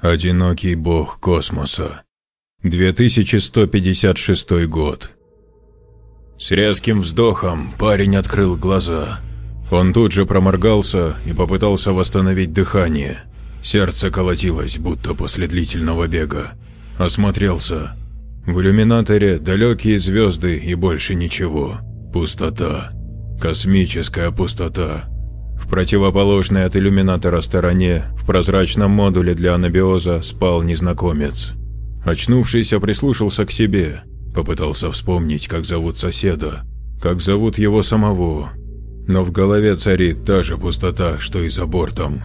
Одинокий бог космоса. 2156 год. С резким вздохом парень открыл глаза. Он тут же проморгался и попытался восстановить дыхание. Сердце колотилось, будто после длительного бега. Осмотрелся. В иллюминаторе далекие звезды и больше ничего. Пустота. Космическая пустота. В противоположной от иллюминатора стороне, в прозрачном модуле для анабиоза, спал незнакомец. Очнувшийся прислушался к себе, попытался вспомнить, как зовут соседа, как зовут его самого. Но в голове царит та же пустота, что и за бортом.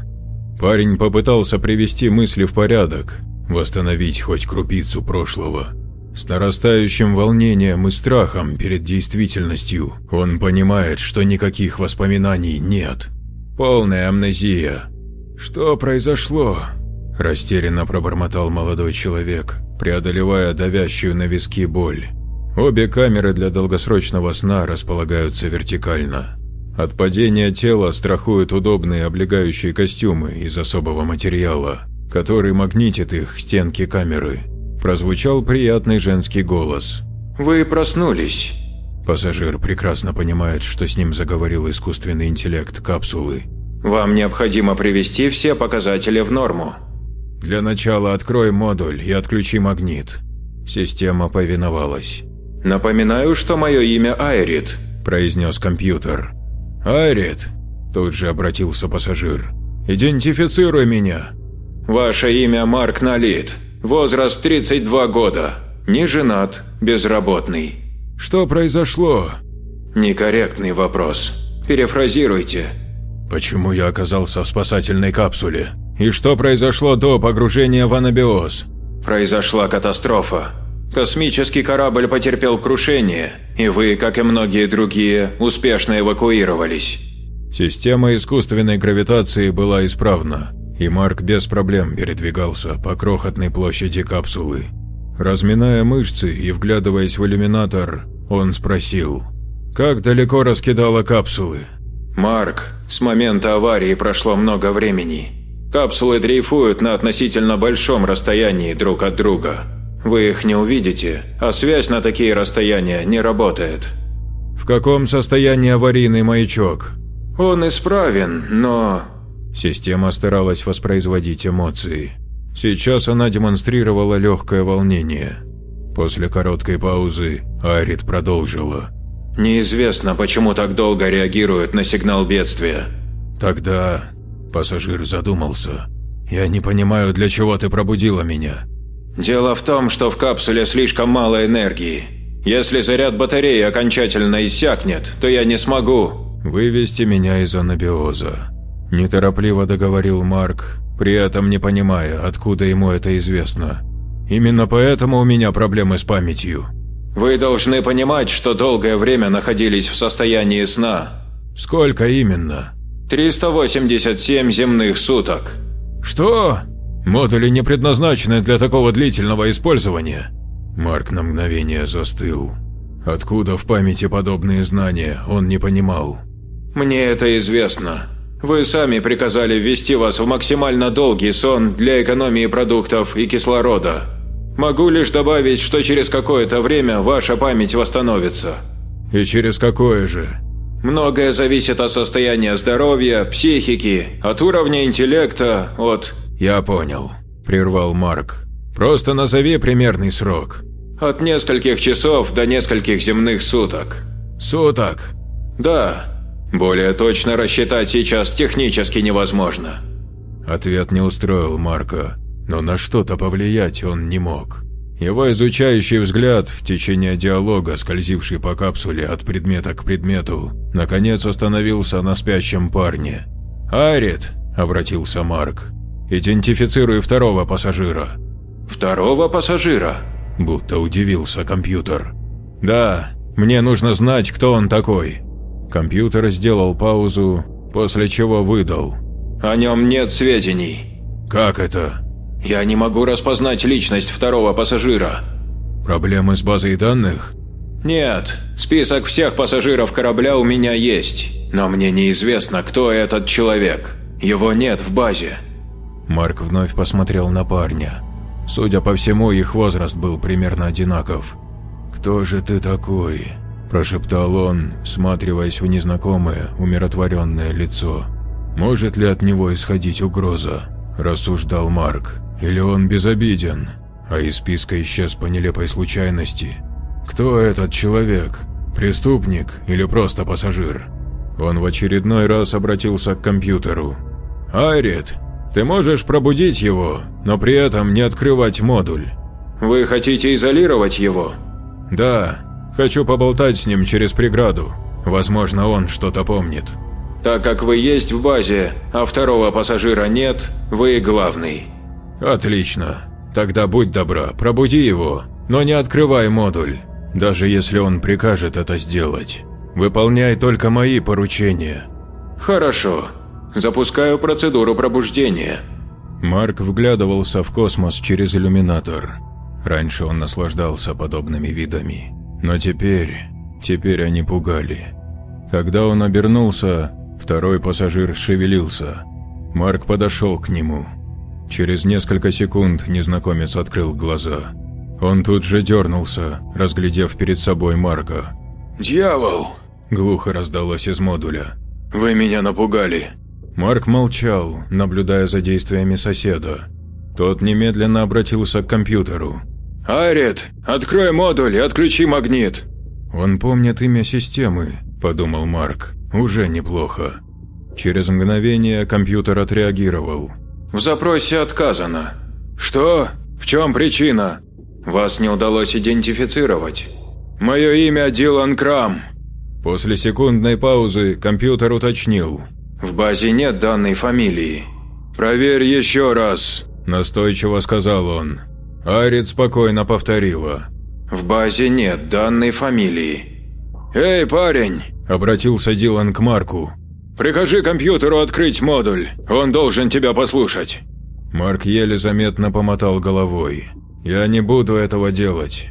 Парень попытался привести мысли в порядок, восстановить хоть крупицу прошлого. С нарастающим волнением и страхом перед действительностью он понимает, что никаких воспоминаний нет. Полная амнезия. Что произошло? Растерянно пробормотал молодой человек, преодолевая давящую на виски боль. Обе камеры для долгосрочного сна располагаются вертикально. От падения тела страхуют удобные облегающие костюмы из особого материала, который магнитит их стенки камеры. Прозвучал приятный женский голос. «Вы проснулись». Пассажир прекрасно понимает, что с ним заговорил искусственный интеллект капсулы. «Вам необходимо привести все показатели в норму». «Для начала открой модуль и отключи магнит». Система повиновалась. «Напоминаю, что мое имя Айрит», – произнес компьютер. «Айрит», – тут же обратился пассажир. «Идентифицируй меня». «Ваше имя Марк Налит. Возраст 32 года. Не женат, безработный». «Что произошло?» «Некорректный вопрос. Перефразируйте». «Почему я оказался в спасательной капсуле? И что произошло до погружения в анабиоз?» «Произошла катастрофа. Космический корабль потерпел крушение, и вы, как и многие другие, успешно эвакуировались». Система искусственной гравитации была исправна, и Марк без проблем передвигался по крохотной площади капсулы. Разминая мышцы и вглядываясь в иллюминатор, он спросил, «Как далеко раскидала капсулы?» «Марк, с момента аварии прошло много времени. Капсулы дрейфуют на относительно большом расстоянии друг от друга. Вы их не увидите, а связь на такие расстояния не работает». «В каком состоянии аварийный маячок?» «Он исправен, но...» Система старалась воспроизводить эмоции. Сейчас она демонстрировала легкое волнение. После короткой паузы Арит продолжила. «Неизвестно, почему так долго реагирует на сигнал бедствия». «Тогда...» Пассажир задумался. «Я не понимаю, для чего ты пробудила меня». «Дело в том, что в капсуле слишком мало энергии. Если заряд батареи окончательно иссякнет, то я не смогу...» «Вывести меня из анабиоза», – неторопливо договорил Марк, при этом не понимая, откуда ему это известно. «Именно поэтому у меня проблемы с памятью». «Вы должны понимать, что долгое время находились в состоянии сна». «Сколько именно?» «387 земных суток». «Что? Модули не предназначены для такого длительного использования?» Марк на мгновение застыл. Откуда в памяти подобные знания, он не понимал. «Мне это известно. Вы сами приказали ввести вас в максимально долгий сон для экономии продуктов и кислорода. Могу лишь добавить, что через какое-то время ваша память восстановится». «И через какое же?» Многое зависит от состояния здоровья, психики, от уровня интеллекта, от… Я понял, прервал Марк. Просто назови примерный срок. От нескольких часов до нескольких земных суток. Суток? Да. Более точно рассчитать сейчас технически невозможно. Ответ не устроил Марка, но на что-то повлиять он не мог. Его изучающий взгляд в течение диалога, скользивший по капсуле от предмета к предмету, наконец остановился на спящем парне. «Арит», – обратился Марк, – «идентифицируй второго пассажира». «Второго пассажира?» – будто удивился компьютер. «Да, мне нужно знать, кто он такой». Компьютер сделал паузу, после чего выдал. «О нем нет сведений». «Как это?» Я не могу распознать личность второго пассажира. Проблемы с базой данных? Нет, список всех пассажиров корабля у меня есть, но мне неизвестно, кто этот человек. Его нет в базе. Марк вновь посмотрел на парня. Судя по всему, их возраст был примерно одинаков. «Кто же ты такой?» – прошептал он, всматриваясь в незнакомое, умиротворенное лицо. «Может ли от него исходить угроза?» – рассуждал Марк. «Или он безобиден, а из списка исчез по нелепой случайности? Кто этот человек? Преступник или просто пассажир?» Он в очередной раз обратился к компьютеру. «Айрит, ты можешь пробудить его, но при этом не открывать модуль». «Вы хотите изолировать его?» «Да, хочу поболтать с ним через преграду. Возможно, он что-то помнит». «Так как вы есть в базе, а второго пассажира нет, вы главный». «Отлично. Тогда будь добра, пробуди его, но не открывай модуль, даже если он прикажет это сделать. Выполняй только мои поручения». «Хорошо. Запускаю процедуру пробуждения». Марк вглядывался в космос через иллюминатор. Раньше он наслаждался подобными видами, но теперь, теперь они пугали. Когда он обернулся, второй пассажир шевелился. Марк подошел к нему. Через несколько секунд незнакомец открыл глаза. Он тут же дернулся, разглядев перед собой Марка. «Дьявол!» – глухо раздалось из модуля. «Вы меня напугали!» Марк молчал, наблюдая за действиями соседа. Тот немедленно обратился к компьютеру. «Айрит, открой модуль и отключи магнит!» «Он помнит имя системы», – подумал Марк. «Уже неплохо». Через мгновение компьютер отреагировал. «В запросе отказано». «Что? В чем причина?» «Вас не удалось идентифицировать». «Мое имя Дилан Крам». После секундной паузы компьютер уточнил. «В базе нет данной фамилии». «Проверь еще раз», – настойчиво сказал он. Арит спокойно повторила. «В базе нет данной фамилии». «Эй, парень!» – обратился Дилан к Марку. «Прикажи компьютеру открыть модуль, он должен тебя послушать». Марк еле заметно помотал головой. «Я не буду этого делать».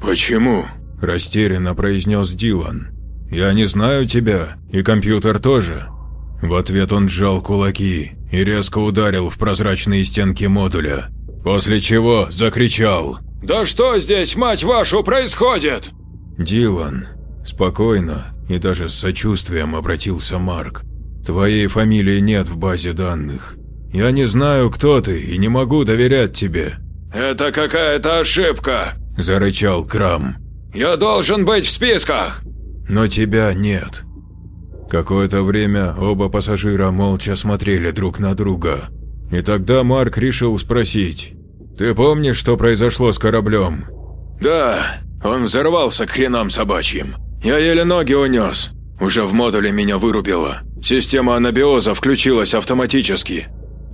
«Почему?» – растерянно произнес Дилан. «Я не знаю тебя, и компьютер тоже». В ответ он сжал кулаки и резко ударил в прозрачные стенки модуля. После чего закричал «Да что здесь, мать вашу, происходит?» «Дилан», спокойно и даже с сочувствием обратился Марк. «Твоей фамилии нет в базе данных. Я не знаю, кто ты и не могу доверять тебе». «Это какая-то ошибка», – зарычал Крам. «Я должен быть в списках!» «Но тебя нет». Какое-то время оба пассажира молча смотрели друг на друга, и тогда Марк решил спросить. «Ты помнишь, что произошло с кораблем?» «Да, он взорвался к хренам собачьим. Я еле ноги унес. Уже в модуле меня вырубило. Система анабиоза включилась автоматически.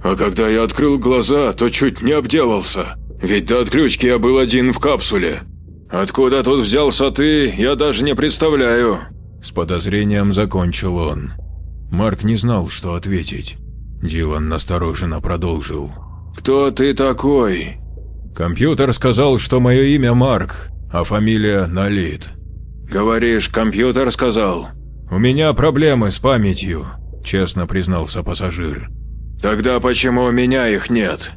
А когда я открыл глаза, то чуть не обделался. Ведь до отключки я был один в капсуле. Откуда тут взялся ты, я даже не представляю». С подозрением закончил он. Марк не знал, что ответить. Дилан настороженно продолжил. «Кто ты такой?» «Компьютер сказал, что мое имя Марк, а фамилия Налит». «Говоришь, компьютер сказал?» «У меня проблемы с памятью», – честно признался пассажир. «Тогда почему у меня их нет?»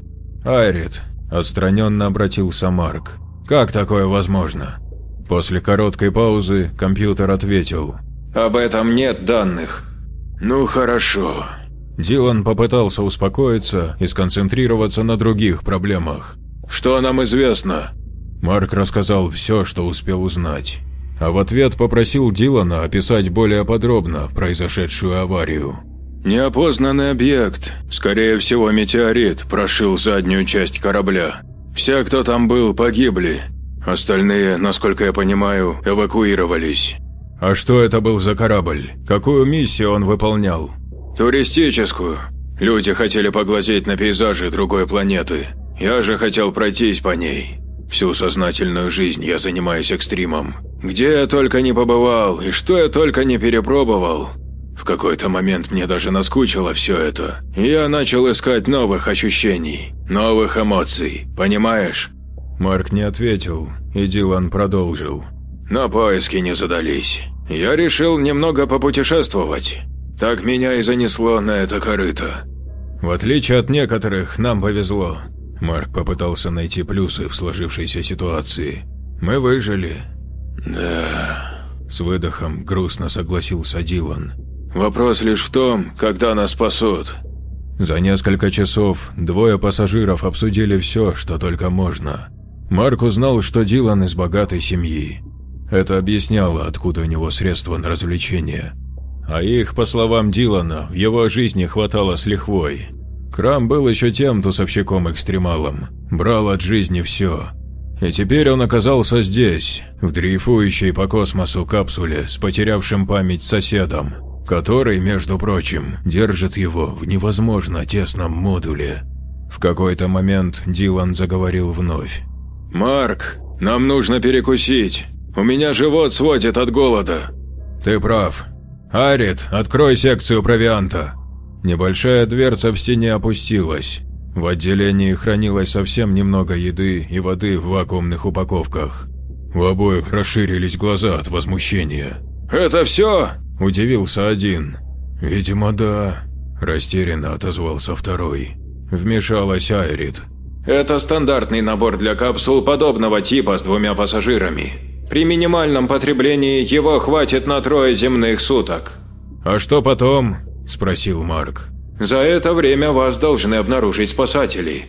«Айрит», – отстраненно обратился Марк. «Как такое возможно?» После короткой паузы компьютер ответил. «Об этом нет данных». «Ну хорошо», Дилан попытался успокоиться и сконцентрироваться на других проблемах. «Что нам известно?» Марк рассказал все, что успел узнать. А в ответ попросил Дилана описать более подробно произошедшую аварию. «Неопознанный объект, скорее всего метеорит, прошил заднюю часть корабля. Все, кто там был, погибли. Остальные, насколько я понимаю, эвакуировались». «А что это был за корабль? Какую миссию он выполнял?» «Туристическую. Люди хотели поглазеть на пейзажи другой планеты. Я же хотел пройтись по ней. Всю сознательную жизнь я занимаюсь экстримом. Где я только не побывал и что я только не перепробовал. В какой-то момент мне даже наскучило все это. И я начал искать новых ощущений, новых эмоций, понимаешь?» Марк не ответил, и Дилан продолжил. «Но поиски не задались. Я решил немного попутешествовать. Так меня и занесло на это корыто. В отличие от некоторых, нам повезло. Марк попытался найти плюсы в сложившейся ситуации. Мы выжили. Да. С выдохом грустно согласился Дилан. Вопрос лишь в том, когда нас спасут. За несколько часов двое пассажиров обсудили все, что только можно. Марк узнал, что Дилан из богатой семьи. Это объясняло, откуда у него средства на развлечения. А их, по словам Дилана, в его жизни хватало с лихвой. Крам был еще тем тусовщиком-экстремалом, брал от жизни все. И теперь он оказался здесь, в дрейфующей по космосу капсуле с потерявшим память соседом, который, между прочим, держит его в невозможно тесном модуле. В какой-то момент Дилан заговорил вновь. «Марк, нам нужно перекусить. У меня живот сводит от голода». «Ты прав. Арит, открой секцию провианта». Небольшая дверца в стене опустилась. В отделении хранилось совсем немного еды и воды в вакуумных упаковках. У обоих расширились глаза от возмущения. «Это все?» – удивился один. «Видимо, да», – растерянно отозвался второй. Вмешалась Айрит. «Это стандартный набор для капсул подобного типа с двумя пассажирами. При минимальном потреблении его хватит на трое земных суток». «А что потом?» – спросил Марк. «За это время вас должны обнаружить спасатели».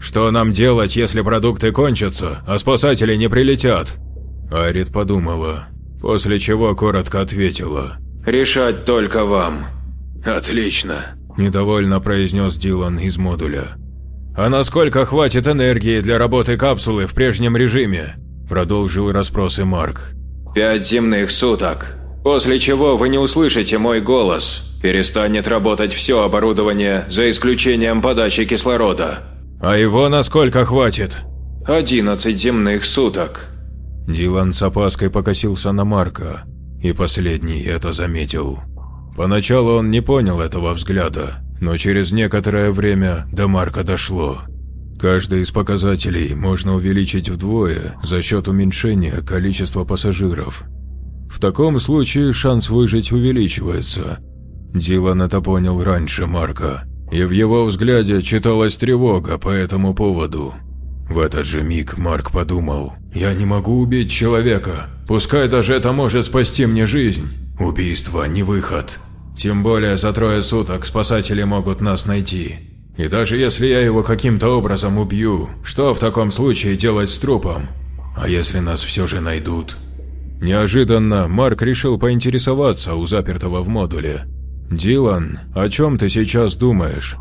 «Что нам делать, если продукты кончатся, а спасатели не прилетят?» Арит подумала, после чего коротко ответила. «Решать только вам». «Отлично», – недовольно произнес Дилан из модуля. «А насколько хватит энергии для работы капсулы в прежнем режиме?» – продолжил расспросы Марк. «Пять земных суток, после чего вы не услышите мой голос, Перестанет работать все оборудование, за исключением подачи кислорода. А его насколько хватит? 11 земных суток. Дилан с опаской покосился на Марка, и последний это заметил. Поначалу он не понял этого взгляда, но через некоторое время до Марка дошло. Каждый из показателей можно увеличить вдвое за счет уменьшения количества пассажиров. В таком случае шанс выжить увеличивается, Дилан это понял раньше Марка, и в его взгляде читалась тревога по этому поводу. В этот же миг Марк подумал, «Я не могу убить человека, пускай даже это может спасти мне жизнь. Убийство не выход. Тем более за трое суток спасатели могут нас найти. И даже если я его каким-то образом убью, что в таком случае делать с трупом? А если нас все же найдут?» Неожиданно Марк решил поинтересоваться у запертого в модуле, «Дилан, о чем ты сейчас думаешь?»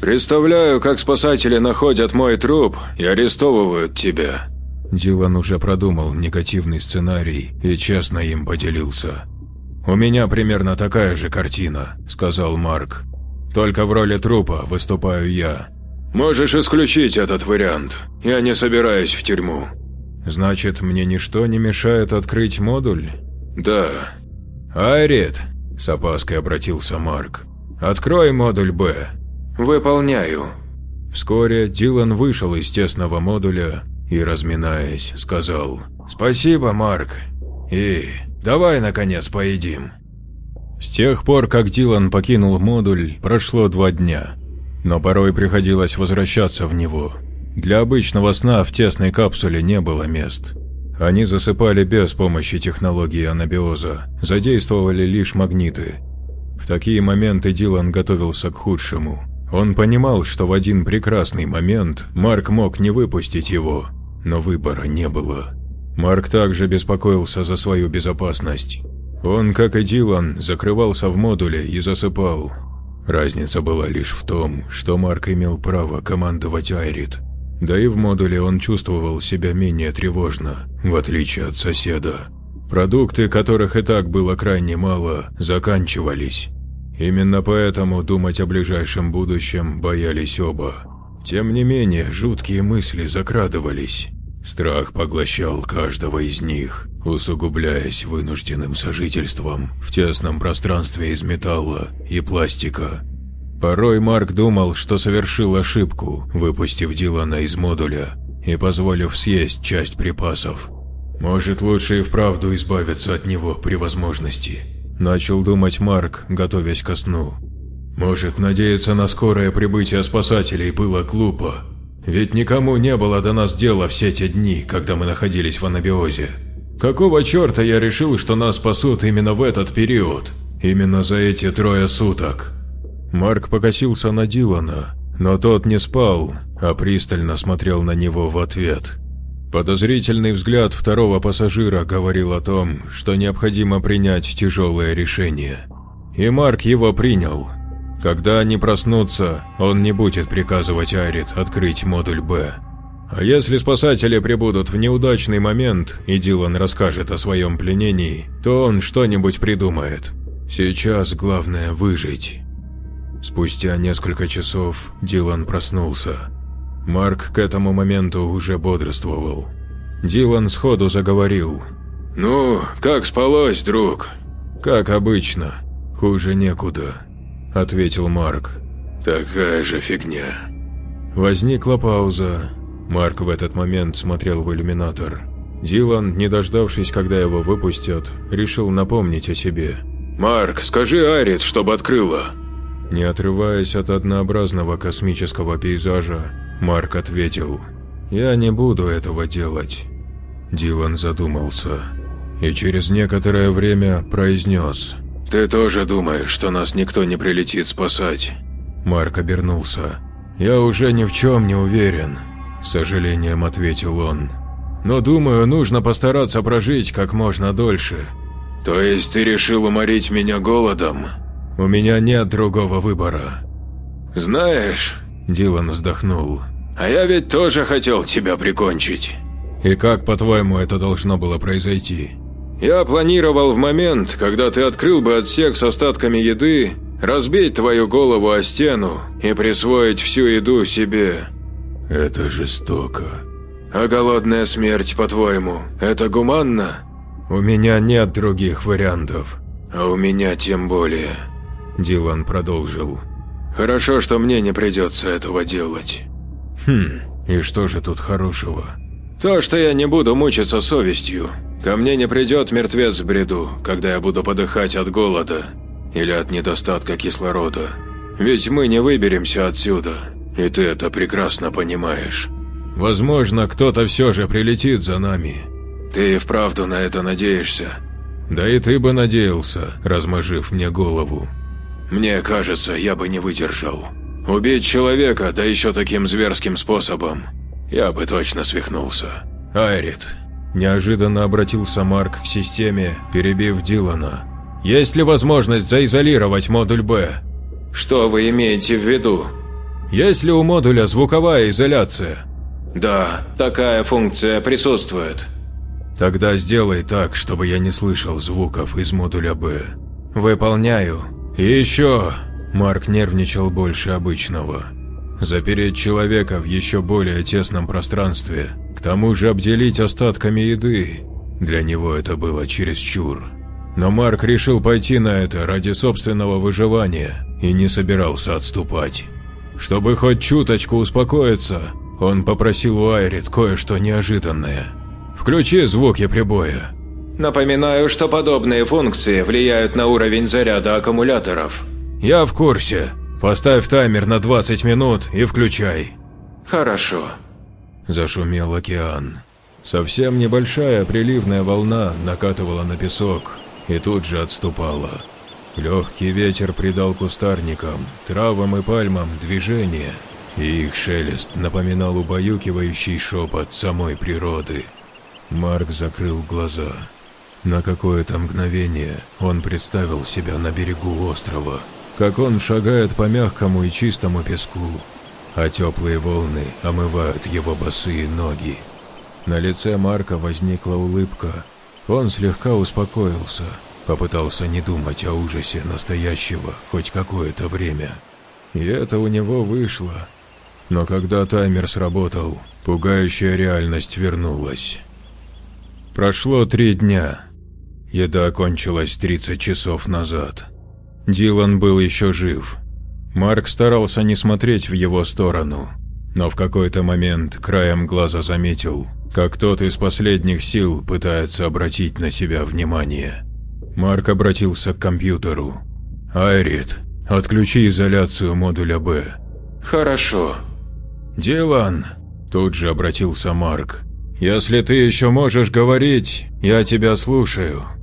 «Представляю, как спасатели находят мой труп и арестовывают тебя». Дилан уже продумал негативный сценарий и честно им поделился. «У меня примерно такая же картина», – сказал Марк. «Только в роли трупа выступаю я». «Можешь исключить этот вариант. Я не собираюсь в тюрьму». «Значит, мне ничто не мешает открыть модуль?» «Да». «Айрит, с опаской обратился Марк. «Открой модуль Б». «Выполняю». Вскоре Дилан вышел из тесного модуля и, разминаясь, сказал «Спасибо, Марк. И давай, наконец, поедим». С тех пор, как Дилан покинул модуль, прошло два дня. Но порой приходилось возвращаться в него. Для обычного сна в тесной капсуле не было мест. Они засыпали без помощи технологии анабиоза, задействовали лишь магниты. В такие моменты Дилан готовился к худшему. Он понимал, что в один прекрасный момент Марк мог не выпустить его, но выбора не было. Марк также беспокоился за свою безопасность. Он, как и Дилан, закрывался в модуле и засыпал. Разница была лишь в том, что Марк имел право командовать Айрит. Да и в модуле он чувствовал себя менее тревожно, в отличие от соседа. Продукты, которых и так было крайне мало, заканчивались. Именно поэтому думать о ближайшем будущем боялись оба. Тем не менее, жуткие мысли закрадывались. Страх поглощал каждого из них, усугубляясь вынужденным сожительством в тесном пространстве из металла и пластика. Порой Марк думал, что совершил ошибку, выпустив Дилана из модуля и позволив съесть часть припасов. Может, лучше и вправду избавиться от него при возможности. Начал думать Марк, готовясь ко сну. Может, надеяться на скорое прибытие спасателей было глупо. Ведь никому не было до нас дела все те дни, когда мы находились в анабиозе. Какого черта я решил, что нас спасут именно в этот период? Именно за эти трое суток? Марк покосился на Дилана, но тот не спал, а пристально смотрел на него в ответ. Подозрительный взгляд второго пассажира говорил о том, что необходимо принять тяжелое решение. И Марк его принял. Когда они проснутся, он не будет приказывать Айрит открыть модуль «Б». А если спасатели прибудут в неудачный момент, и Дилан расскажет о своем пленении, то он что-нибудь придумает. Сейчас главное выжить. Спустя несколько часов Дилан проснулся. Марк к этому моменту уже бодрствовал. Дилан сходу заговорил. «Ну, как спалось, друг?» «Как обычно. Хуже некуда», – ответил Марк. «Такая же фигня». Возникла пауза. Марк в этот момент смотрел в иллюминатор. Дилан, не дождавшись, когда его выпустят, решил напомнить о себе. «Марк, скажи Арит, чтобы открыла». Не отрываясь от однообразного космического пейзажа, Марк ответил, «Я не буду этого делать». Дилан задумался и через некоторое время произнес, «Ты тоже думаешь, что нас никто не прилетит спасать?» Марк обернулся. «Я уже ни в чем не уверен», – сожалением ответил он. «Но думаю, нужно постараться прожить как можно дольше». «То есть ты решил уморить меня голодом?» У меня нет другого выбора. Знаешь, Дилан вздохнул. А я ведь тоже хотел тебя прикончить. И как, по-твоему, это должно было произойти? Я планировал в момент, когда ты открыл бы отсек с остатками еды, разбить твою голову о стену и присвоить всю еду себе. Это жестоко. А голодная смерть, по-твоему, это гуманно? У меня нет других вариантов. А у меня тем более. Дилан продолжил. «Хорошо, что мне не придется этого делать». «Хм, и что же тут хорошего?» «То, что я не буду мучиться совестью. Ко мне не придет мертвец в бреду, когда я буду подыхать от голода или от недостатка кислорода. Ведь мы не выберемся отсюда, и ты это прекрасно понимаешь». «Возможно, кто-то все же прилетит за нами». «Ты и вправду на это надеешься?» «Да и ты бы надеялся, размажив мне голову». Мне кажется, я бы не выдержал. Убить человека, да еще таким зверским способом, я бы точно свихнулся. Айрит. Неожиданно обратился Марк к системе, перебив Дилана. Есть ли возможность заизолировать модуль Б? Что вы имеете в виду? Есть ли у модуля звуковая изоляция? Да, такая функция присутствует. Тогда сделай так, чтобы я не слышал звуков из модуля Б. Выполняю. И еще, Марк нервничал больше обычного. Запереть человека в еще более тесном пространстве, к тому же обделить остатками еды, для него это было чересчур. Но Марк решил пойти на это ради собственного выживания и не собирался отступать. Чтобы хоть чуточку успокоиться, он попросил у Айрит кое-что неожиданное. «Включи звуки прибоя», Напоминаю, что подобные функции влияют на уровень заряда аккумуляторов. Я в курсе. Поставь таймер на 20 минут и включай. Хорошо. Зашумел океан. Совсем небольшая приливная волна накатывала на песок и тут же отступала. Легкий ветер придал кустарникам, травам и пальмам движение, и их шелест напоминал убаюкивающий шепот самой природы. Марк закрыл глаза. На какое-то мгновение он представил себя на берегу острова, как он шагает по мягкому и чистому песку, а теплые волны омывают его босые ноги. На лице Марка возникла улыбка. Он слегка успокоился, попытался не думать о ужасе настоящего хоть какое-то время. И это у него вышло. Но когда таймер сработал, пугающая реальность вернулась. Прошло три дня. Еда кончилась 30 часов назад. Дилан был еще жив. Марк старался не смотреть в его сторону, но в какой-то момент краем глаза заметил, как тот из последних сил пытается обратить на себя внимание. Марк обратился к компьютеру. «Айрит, отключи изоляцию модуля Б». «Хорошо». «Дилан», – тут же обратился Марк, – «если ты еще можешь говорить, я тебя слушаю».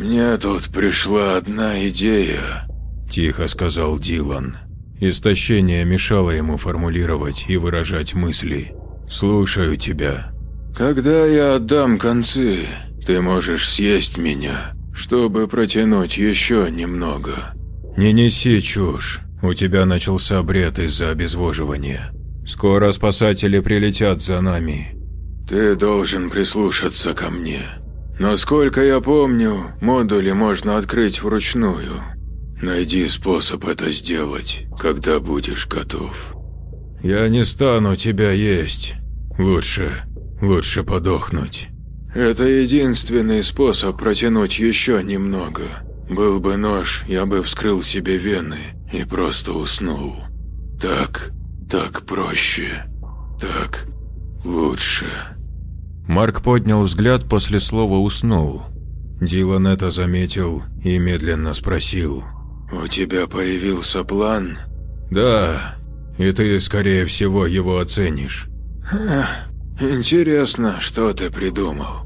«Мне тут пришла одна идея», – тихо сказал Дилан. Истощение мешало ему формулировать и выражать мысли. «Слушаю тебя». «Когда я отдам концы, ты можешь съесть меня, чтобы протянуть еще немного». «Не неси чушь. У тебя начался бред из-за обезвоживания. Скоро спасатели прилетят за нами». «Ты должен прислушаться ко мне. Насколько я помню, модули можно открыть вручную. Найди способ это сделать, когда будешь готов». «Я не стану тебя есть. Лучше, лучше подохнуть». «Это единственный способ протянуть еще немного. Был бы нож, я бы вскрыл себе вены и просто уснул. Так, так проще. Так лучше». Марк поднял взгляд после слова «уснул». Дилан это заметил и медленно спросил. «У тебя появился план?» «Да, и ты, скорее всего, его оценишь». Ха, «Интересно, что ты придумал?»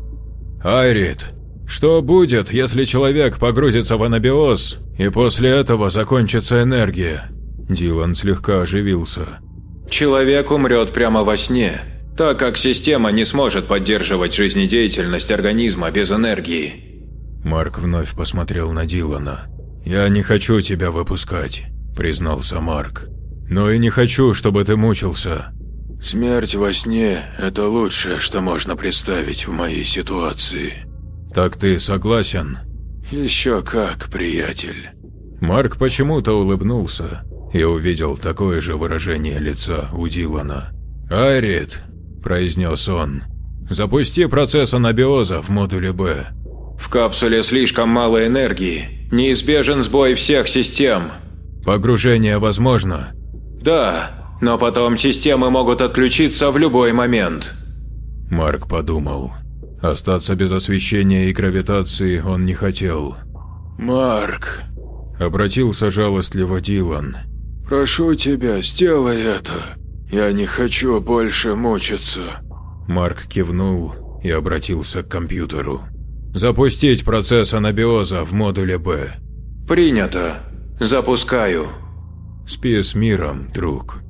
«Айрит, что будет, если человек погрузится в анабиоз, и после этого закончится энергия?» Дилан слегка оживился. «Человек умрет прямо во сне, так как система не сможет поддерживать жизнедеятельность организма без энергии». Марк вновь посмотрел на Дилана. «Я не хочу тебя выпускать», – признался Марк. «Но и не хочу, чтобы ты мучился. Смерть во сне – это лучшее, что можно представить в моей ситуации. Так ты согласен? Еще как, приятель. Марк почему-то улыбнулся и увидел такое же выражение лица у Дилана. «Айрит», – произнес он, – «запусти процесс анабиоза в модуле Б». «В капсуле слишком мало энергии. Неизбежен сбой всех систем». «Погружение возможно?» «Да, но потом системы могут отключиться в любой момент. Марк подумал. Остаться без освещения и гравитации он не хотел. «Марк», – обратился жалостливо Дилан. «Прошу тебя, сделай это. Я не хочу больше мучиться». Марк кивнул и обратился к компьютеру. «Запустить процесс анабиоза в модуле Б». «Принято. Запускаю». «Спи с миром, друг»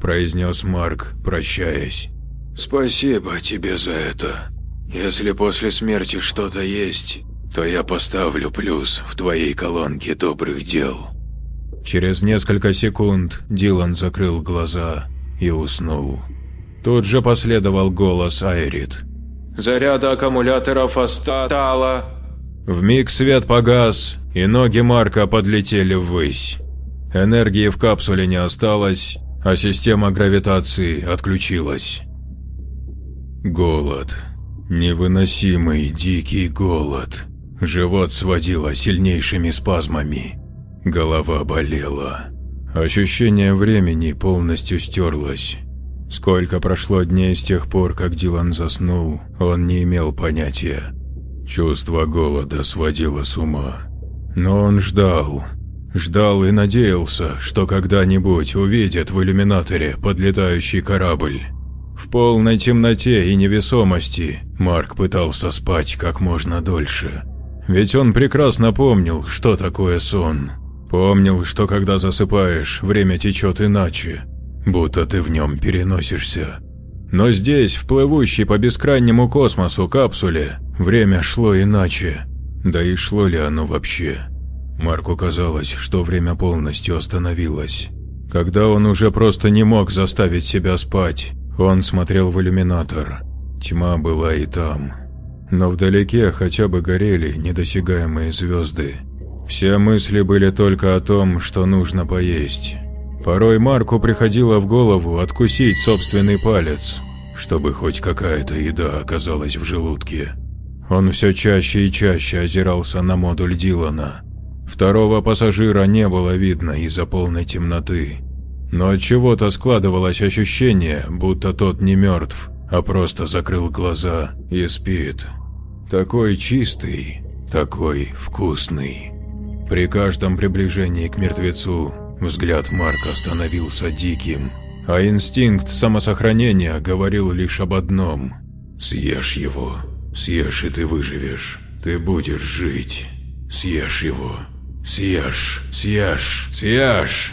произнес Марк, прощаясь. «Спасибо тебе за это. Если после смерти что-то есть, то я поставлю плюс в твоей колонке добрых дел». Через несколько секунд Дилан закрыл глаза и уснул. Тут же последовал голос Айрит. «Заряда аккумуляторов остало». Вмиг свет погас, и ноги Марка подлетели ввысь. Энергии в капсуле не осталось, а система гравитации отключилась. Голод. Невыносимый дикий голод. Живот сводило сильнейшими спазмами. Голова болела. Ощущение времени полностью стерлось. Сколько прошло дней с тех пор, как Дилан заснул, он не имел понятия. Чувство голода сводило с ума. Но он ждал, Ждал и надеялся, что когда-нибудь увидит в иллюминаторе подлетающий корабль. В полной темноте и невесомости Марк пытался спать как можно дольше. Ведь он прекрасно помнил, что такое сон. Помнил, что когда засыпаешь, время течет иначе, будто ты в нем переносишься. Но здесь, в плывущей по бескрайнему космосу капсуле, время шло иначе. Да и шло ли оно вообще? Марку казалось, что время полностью остановилось. Когда он уже просто не мог заставить себя спать, он смотрел в иллюминатор. Тьма была и там. Но вдалеке хотя бы горели недосягаемые звезды. Все мысли были только о том, что нужно поесть. Порой Марку приходило в голову откусить собственный палец, чтобы хоть какая-то еда оказалась в желудке. Он все чаще и чаще озирался на модуль Дилана – Второго пассажира не было видно из-за полной темноты. Но от чего-то складывалось ощущение, будто тот не мертв, а просто закрыл глаза и спит. Такой чистый, такой вкусный. При каждом приближении к мертвецу Взгляд Марка становился диким, а инстинкт самосохранения говорил лишь об одном – «Съешь его, съешь и ты выживешь, ты будешь жить, съешь его, съешь, съешь, съешь».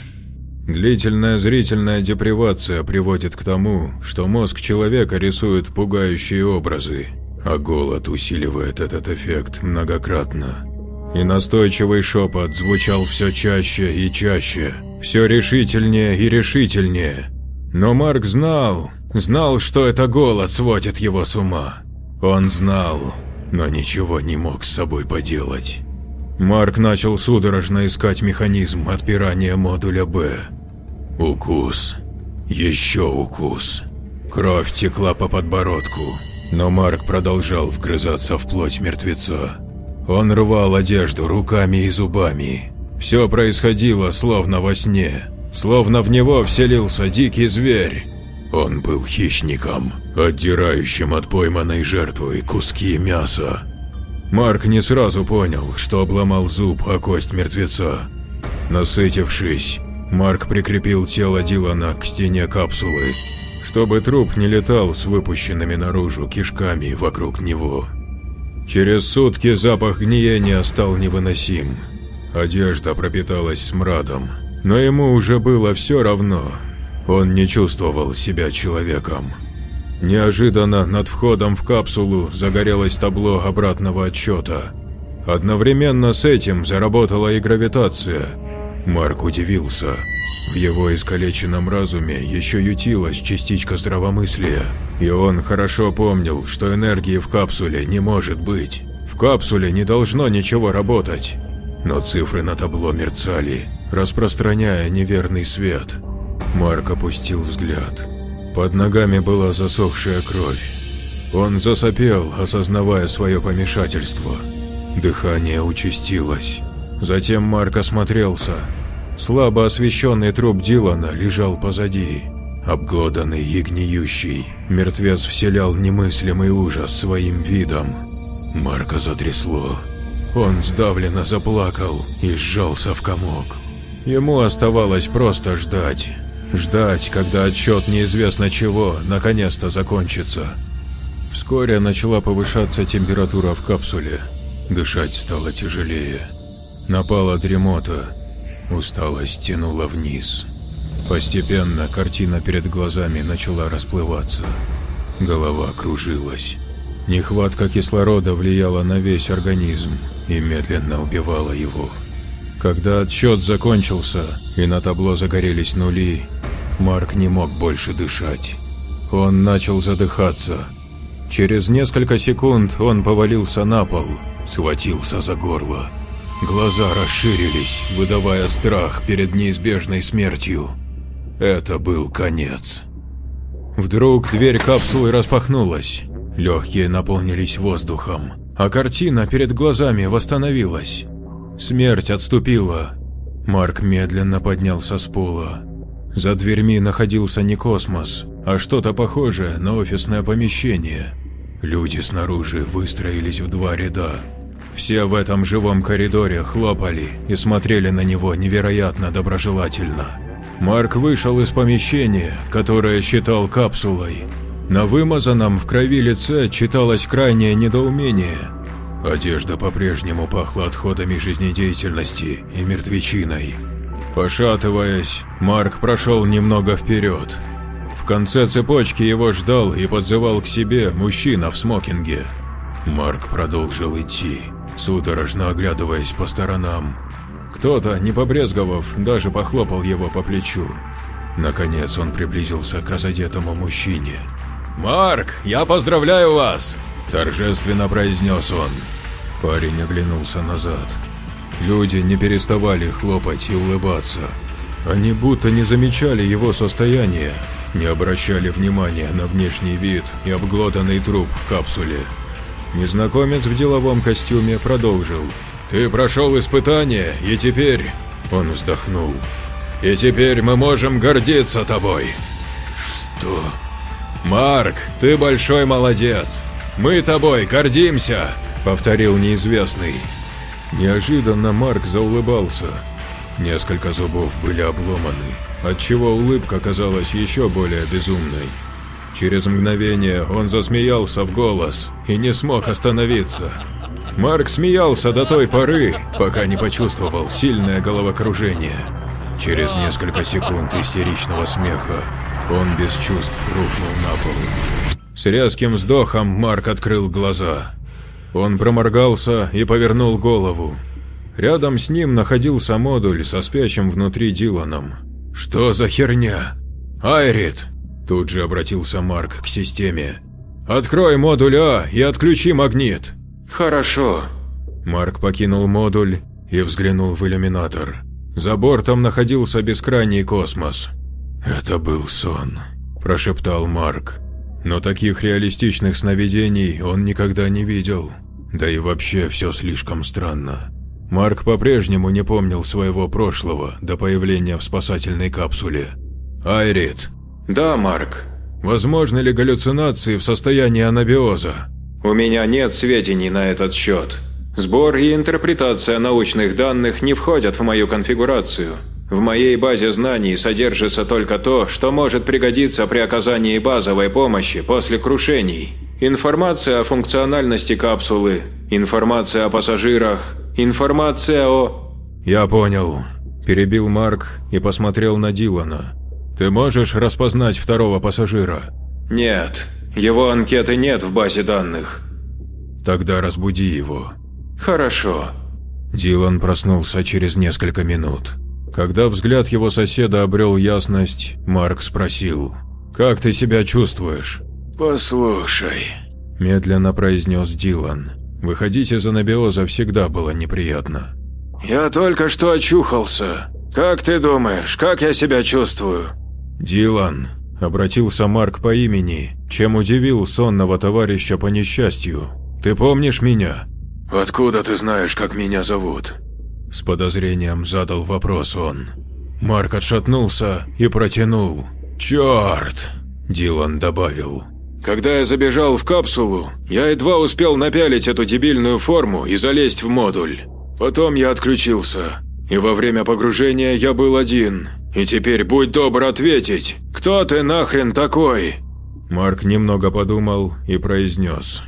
Длительная зрительная депривация приводит к тому, что мозг человека рисует пугающие образы, а голод усиливает этот эффект многократно. И настойчивый шепот звучал все чаще и чаще, все решительнее и решительнее. Но Марк знал, знал, что это голод сводит его с ума. Он знал, но ничего не мог с собой поделать. Марк начал судорожно искать механизм отпирания модуля «Б». Укус. Еще укус. Кровь текла по подбородку, но Марк продолжал вгрызаться в плоть мертвеца. Он рвал одежду руками и зубами. Все происходило словно во сне, словно в него вселился дикий зверь. Он был хищником, отдирающим от пойманной жертвы куски мяса. Марк не сразу понял, что обломал зуб о кость мертвеца. Насытившись, Марк прикрепил тело Дилана к стене капсулы, чтобы труп не летал с выпущенными наружу кишками вокруг него. Через сутки запах гниения стал невыносим. Одежда пропиталась смрадом, но ему уже было все равно. Он не чувствовал себя человеком. Неожиданно над входом в капсулу загорелось табло обратного отсчета. Одновременно с этим заработала и гравитация – Марк удивился. В его искалеченном разуме еще ютилась частичка здравомыслия, и он хорошо помнил, что энергии в капсуле не может быть. В капсуле не должно ничего работать. Но цифры на табло мерцали, распространяя неверный свет. Марк опустил взгляд. Под ногами была засохшая кровь. Он засопел, осознавая свое помешательство. Дыхание участилось. Затем Марк осмотрелся. Слабо освещенный труп Дилана лежал позади. Обглоданный и гниющий, мертвец вселял немыслимый ужас своим видом. Марка затрясло. Он сдавленно заплакал и сжался в комок. Ему оставалось просто ждать. Ждать, когда отчет неизвестно чего наконец-то закончится. Вскоре начала повышаться температура в капсуле. Дышать стало тяжелее. Напала дремота. Усталость тянула вниз. Постепенно картина перед глазами начала расплываться. Голова кружилась. Нехватка кислорода влияла на весь организм и медленно убивала его. Когда отсчет закончился и на табло загорелись нули, Марк не мог больше дышать. Он начал задыхаться. Через несколько секунд он повалился на пол, схватился за горло. Глаза расширились, выдавая страх перед неизбежной смертью. Это был конец. Вдруг дверь капсулы распахнулась. Легкие наполнились воздухом, а картина перед глазами восстановилась. Смерть отступила. Марк медленно поднялся с пола. За дверьми находился не космос, а что-то похожее на офисное помещение. Люди снаружи выстроились в два ряда, все в этом живом коридоре хлопали и смотрели на него невероятно доброжелательно. Марк вышел из помещения, которое считал капсулой. На вымазанном в крови лице читалось крайнее недоумение. Одежда по-прежнему пахла отходами жизнедеятельности и мертвечиной. Пошатываясь, Марк прошел немного вперед. В конце цепочки его ждал и подзывал к себе мужчина в смокинге. Марк продолжил идти судорожно оглядываясь по сторонам. Кто-то, не побрезговав, даже похлопал его по плечу. Наконец он приблизился к разодетому мужчине. «Марк, я поздравляю вас!» – торжественно произнес он. Парень оглянулся назад. Люди не переставали хлопать и улыбаться. Они будто не замечали его состояние, не обращали внимания на внешний вид и обглоданный труп в капсуле. Незнакомец в деловом костюме продолжил. «Ты прошел испытание, и теперь...» Он вздохнул. «И теперь мы можем гордиться тобой». «Что?» «Марк, ты большой молодец. Мы тобой гордимся», — повторил неизвестный. Неожиданно Марк заулыбался. Несколько зубов были обломаны, отчего улыбка казалась еще более безумной. Через мгновение он засмеялся в голос и не смог остановиться. Марк смеялся до той поры, пока не почувствовал сильное головокружение. Через несколько секунд истеричного смеха он без чувств рухнул на пол. С резким вздохом Марк открыл глаза. Он проморгался и повернул голову. Рядом с ним находился модуль со спящим внутри Диланом. «Что за херня?» «Айрит!» Тут же обратился Марк к системе. «Открой модуль А и отключи магнит!» «Хорошо». Марк покинул модуль и взглянул в иллюминатор. За бортом находился бескрайний космос. «Это был сон», – прошептал Марк. Но таких реалистичных сновидений он никогда не видел. Да и вообще все слишком странно. Марк по-прежнему не помнил своего прошлого до появления в спасательной капсуле. «Айрит». «Да, Марк». «Возможны ли галлюцинации в состоянии анабиоза?» «У меня нет сведений на этот счет. Сбор и интерпретация научных данных не входят в мою конфигурацию. В моей базе знаний содержится только то, что может пригодиться при оказании базовой помощи после крушений. Информация о функциональности капсулы, информация о пассажирах, информация о... «Я понял», – перебил Марк и посмотрел на Дилана. «Ты можешь распознать второго пассажира?» «Нет, его анкеты нет в базе данных». «Тогда разбуди его». «Хорошо». Дилан проснулся через несколько минут. Когда взгляд его соседа обрел ясность, Марк спросил, «Как ты себя чувствуешь?» «Послушай», – медленно произнес Дилан. Выходить из анабиоза всегда было неприятно. «Я только что очухался. Как ты думаешь, как я себя чувствую?» «Дилан», – обратился Марк по имени, чем удивил сонного товарища по несчастью. «Ты помнишь меня?» «Откуда ты знаешь, как меня зовут?» С подозрением задал вопрос он. Марк отшатнулся и протянул. «Черт!» – Дилан добавил. «Когда я забежал в капсулу, я едва успел напялить эту дебильную форму и залезть в модуль. Потом я отключился, и во время погружения я был один. И теперь будь добр ответить, кто ты нахрен такой?» Марк немного подумал и произнес.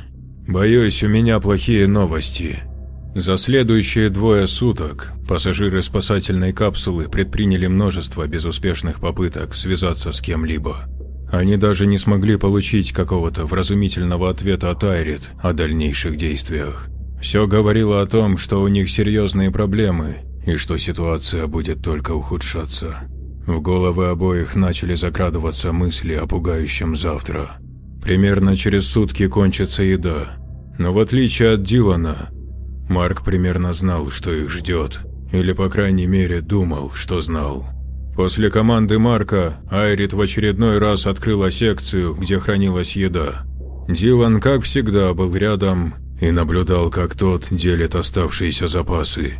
«Боюсь, у меня плохие новости. За следующие двое суток пассажиры спасательной капсулы предприняли множество безуспешных попыток связаться с кем-либо. Они даже не смогли получить какого-то вразумительного ответа от Айрит о дальнейших действиях. Все говорило о том, что у них серьезные проблемы и что ситуация будет только ухудшаться. В головы обоих начали закрадываться мысли о пугающем завтра. Примерно через сутки кончится еда. Но в отличие от Дилана, Марк примерно знал, что их ждет, или по крайней мере думал, что знал. После команды Марка Айрит в очередной раз открыла секцию, где хранилась еда. Дилан, как всегда, был рядом и наблюдал, как тот делит оставшиеся запасы.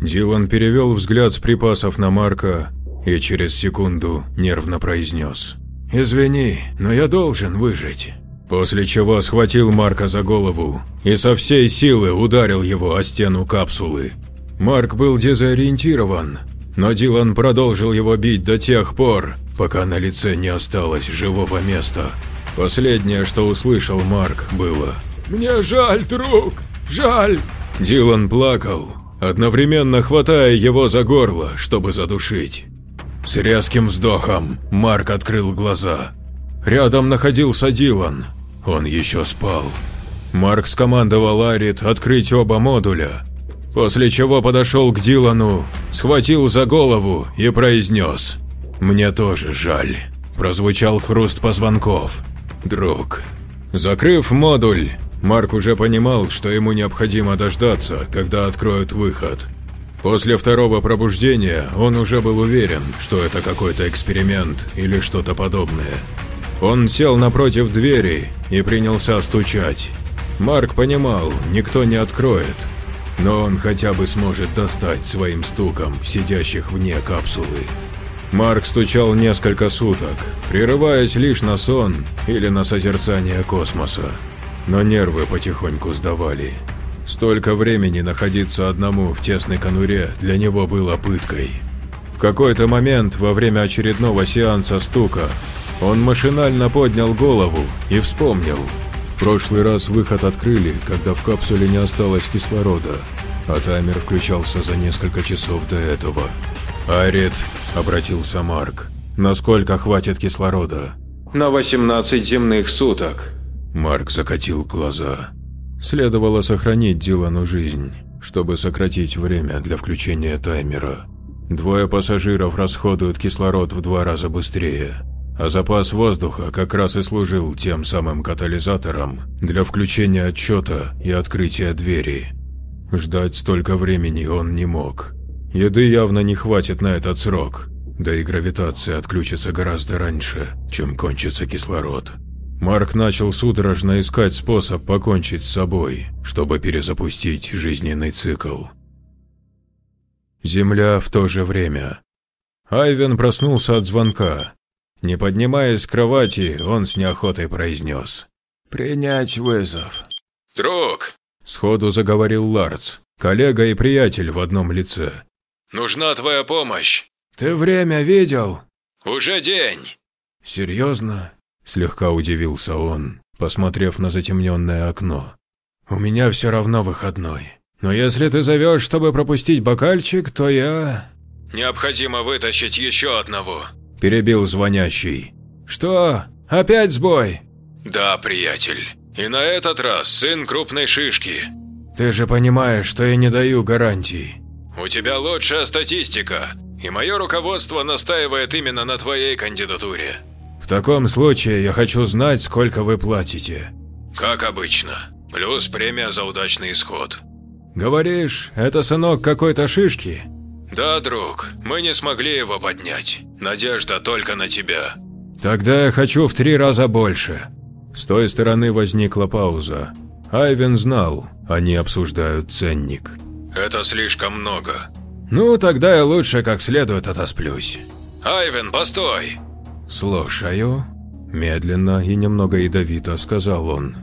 Дилан перевел взгляд с припасов на Марка и через секунду нервно произнес. «Извини, но я должен выжить». После чего схватил Марка за голову и со всей силы ударил его о стену капсулы. Марк был дезориентирован, но Дилан продолжил его бить до тех пор, пока на лице не осталось живого места. Последнее, что услышал Марк, было «Мне жаль, друг, жаль!» Дилан плакал, одновременно хватая его за горло, чтобы задушить. С резким вздохом Марк открыл глаза. Рядом находился Дилан. Он еще спал. Марк скомандовал Арит открыть оба модуля, после чего подошел к Дилану, схватил за голову и произнес «Мне тоже жаль». Прозвучал хруст позвонков. «Друг». Закрыв модуль, Марк уже понимал, что ему необходимо дождаться, когда откроют выход. После второго пробуждения он уже был уверен, что это какой-то эксперимент или что-то подобное. Он сел напротив двери и принялся стучать. Марк понимал, никто не откроет, но он хотя бы сможет достать своим стуком сидящих вне капсулы. Марк стучал несколько суток, прерываясь лишь на сон или на созерцание космоса. Но нервы потихоньку сдавали. Столько времени находиться одному в тесной конуре для него было пыткой. В какой-то момент во время очередного сеанса стука он машинально поднял голову и вспомнил. В прошлый раз выход открыли, когда в капсуле не осталось кислорода, а таймер включался за несколько часов до этого. «Арит», — обратился Марк, — «насколько хватит кислорода?» «На 18 земных суток». Марк закатил глаза. Следовало сохранить Дилану жизнь, чтобы сократить время для включения таймера. Двое пассажиров расходуют кислород в два раза быстрее, а запас воздуха как раз и служил тем самым катализатором для включения отчета и открытия двери. Ждать столько времени он не мог. Еды явно не хватит на этот срок, да и гравитация отключится гораздо раньше, чем кончится кислород. Марк начал судорожно искать способ покончить с собой, чтобы перезапустить жизненный цикл. Земля в то же время. Айвен проснулся от звонка. Не поднимаясь с кровати, он с неохотой произнес. «Принять вызов». «Друг!» – сходу заговорил Ларц, коллега и приятель в одном лице. «Нужна твоя помощь». «Ты время видел?» «Уже день». «Серьезно?» Слегка удивился он, посмотрев на затемненное окно. «У меня все равно выходной. Но если ты зовешь, чтобы пропустить бокальчик, то я...» «Необходимо вытащить еще одного», – перебил звонящий. «Что? Опять сбой?» «Да, приятель. И на этот раз сын крупной шишки». «Ты же понимаешь, что я не даю гарантий». «У тебя лучшая статистика, и мое руководство настаивает именно на твоей кандидатуре». В таком случае я хочу знать, сколько вы платите. Как обычно. Плюс премия за удачный исход. Говоришь, это сынок какой-то шишки? Да, друг, мы не смогли его поднять. Надежда только на тебя. Тогда я хочу в три раза больше. С той стороны возникла пауза. Айвен знал, они обсуждают ценник. Это слишком много. Ну, тогда я лучше как следует отосплюсь. Айвен, постой! «Слушаю», – медленно и немного ядовито сказал он.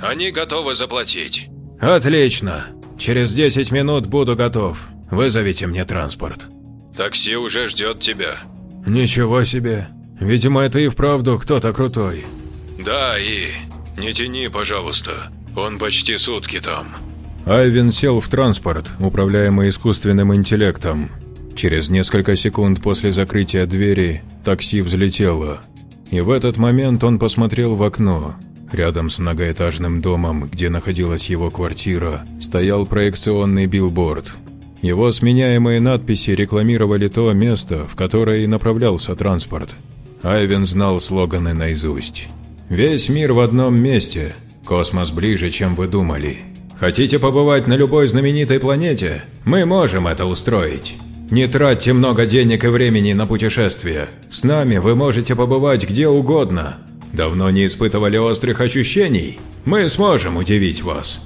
«Они готовы заплатить». «Отлично. Через 10 минут буду готов. Вызовите мне транспорт». «Такси уже ждет тебя». «Ничего себе. Видимо, это и вправду кто-то крутой». «Да, и... Не тяни, пожалуйста. Он почти сутки там». Айвен сел в транспорт, управляемый искусственным интеллектом, Через несколько секунд после закрытия двери такси взлетело. И в этот момент он посмотрел в окно. Рядом с многоэтажным домом, где находилась его квартира, стоял проекционный билборд. Его сменяемые надписи рекламировали то место, в которое и направлялся транспорт. Айвен знал слоганы наизусть. «Весь мир в одном месте. Космос ближе, чем вы думали. Хотите побывать на любой знаменитой планете? Мы можем это устроить. Не тратьте много денег и времени на путешествия. С нами вы можете побывать где угодно. Давно не испытывали острых ощущений? Мы сможем удивить вас.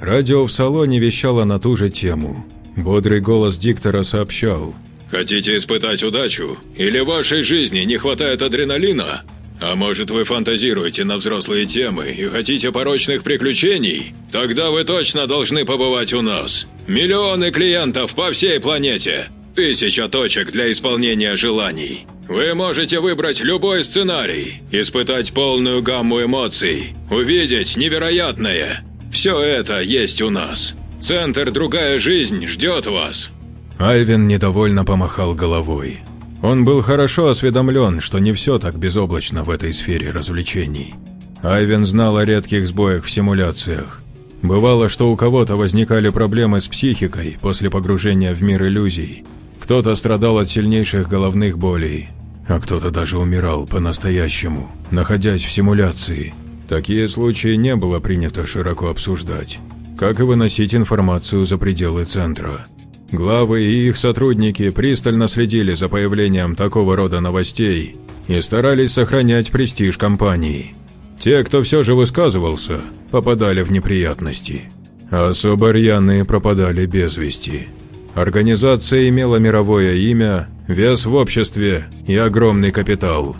Радио в салоне вещало на ту же тему. Бодрый голос диктора сообщал. «Хотите испытать удачу? Или в вашей жизни не хватает адреналина? А может вы фантазируете на взрослые темы и хотите порочных приключений? Тогда вы точно должны побывать у нас. Миллионы клиентов по всей планете. Тысяча точек для исполнения желаний. Вы можете выбрать любой сценарий, испытать полную гамму эмоций, увидеть невероятное. Все это есть у нас. Центр «Другая жизнь» ждет вас. Айвен недовольно помахал головой. Он был хорошо осведомлен, что не все так безоблачно в этой сфере развлечений. Айвен знал о редких сбоях в симуляциях. Бывало, что у кого-то возникали проблемы с психикой после погружения в мир иллюзий. Кто-то страдал от сильнейших головных болей, а кто-то даже умирал по-настоящему, находясь в симуляции. Такие случаи не было принято широко обсуждать, как и выносить информацию за пределы центра. Главы и их сотрудники пристально следили за появлением такого рода новостей и старались сохранять престиж компании. Те, кто все же высказывался, попадали в неприятности. Особо рьяные пропадали без вести. Организация имела мировое имя, вес в обществе и огромный капитал.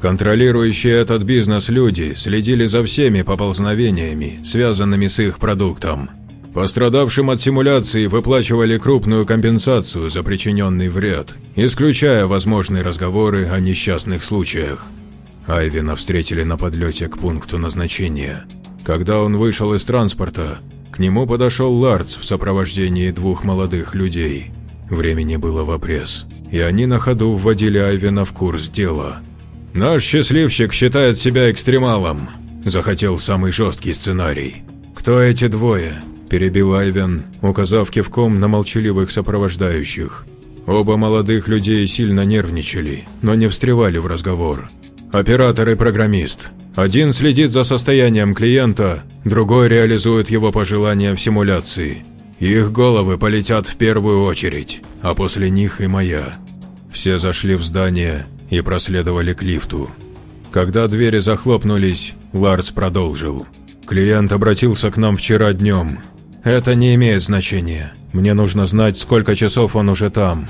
Контролирующие этот бизнес люди следили за всеми поползновениями, связанными с их продуктом. Пострадавшим от симуляции выплачивали крупную компенсацию за причиненный вред, исключая возможные разговоры о несчастных случаях. Айвина встретили на подлете к пункту назначения. Когда он вышел из транспорта, к нему подошел Ларц в сопровождении двух молодых людей. Времени было в обрез, и они на ходу вводили Айвина в курс дела. «Наш счастливчик считает себя экстремалом», – захотел самый жесткий сценарий. «Кто эти двое?» – перебил Айвен, указав кивком на молчаливых сопровождающих. Оба молодых людей сильно нервничали, но не встревали в разговор. Оператор и программист. Один следит за состоянием клиента, другой реализует его пожелания в симуляции. Их головы полетят в первую очередь, а после них и моя. Все зашли в здание и проследовали к лифту. Когда двери захлопнулись, Ларс продолжил. «Клиент обратился к нам вчера днем. Это не имеет значения. Мне нужно знать, сколько часов он уже там».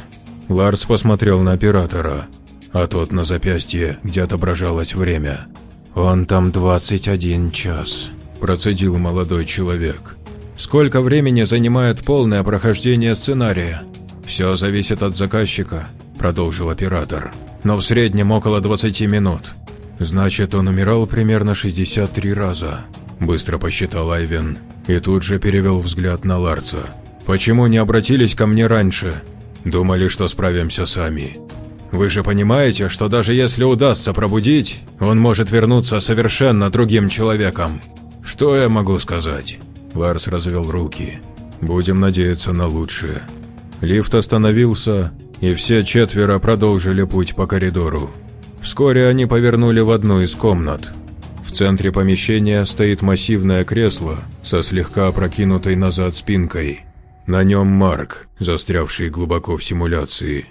Ларс посмотрел на оператора а тот на запястье, где отображалось время. «Он там 21 час», – процедил молодой человек. «Сколько времени занимает полное прохождение сценария?» «Все зависит от заказчика», – продолжил оператор. «Но в среднем около 20 минут». «Значит, он умирал примерно 63 раза», – быстро посчитал Айвен и тут же перевел взгляд на Ларца. «Почему не обратились ко мне раньше? Думали, что справимся сами. Вы же понимаете, что даже если удастся пробудить, он может вернуться совершенно другим человеком. Что я могу сказать? Ларс развел руки. Будем надеяться на лучшее. Лифт остановился, и все четверо продолжили путь по коридору. Вскоре они повернули в одну из комнат. В центре помещения стоит массивное кресло со слегка опрокинутой назад спинкой. На нем Марк, застрявший глубоко в симуляции.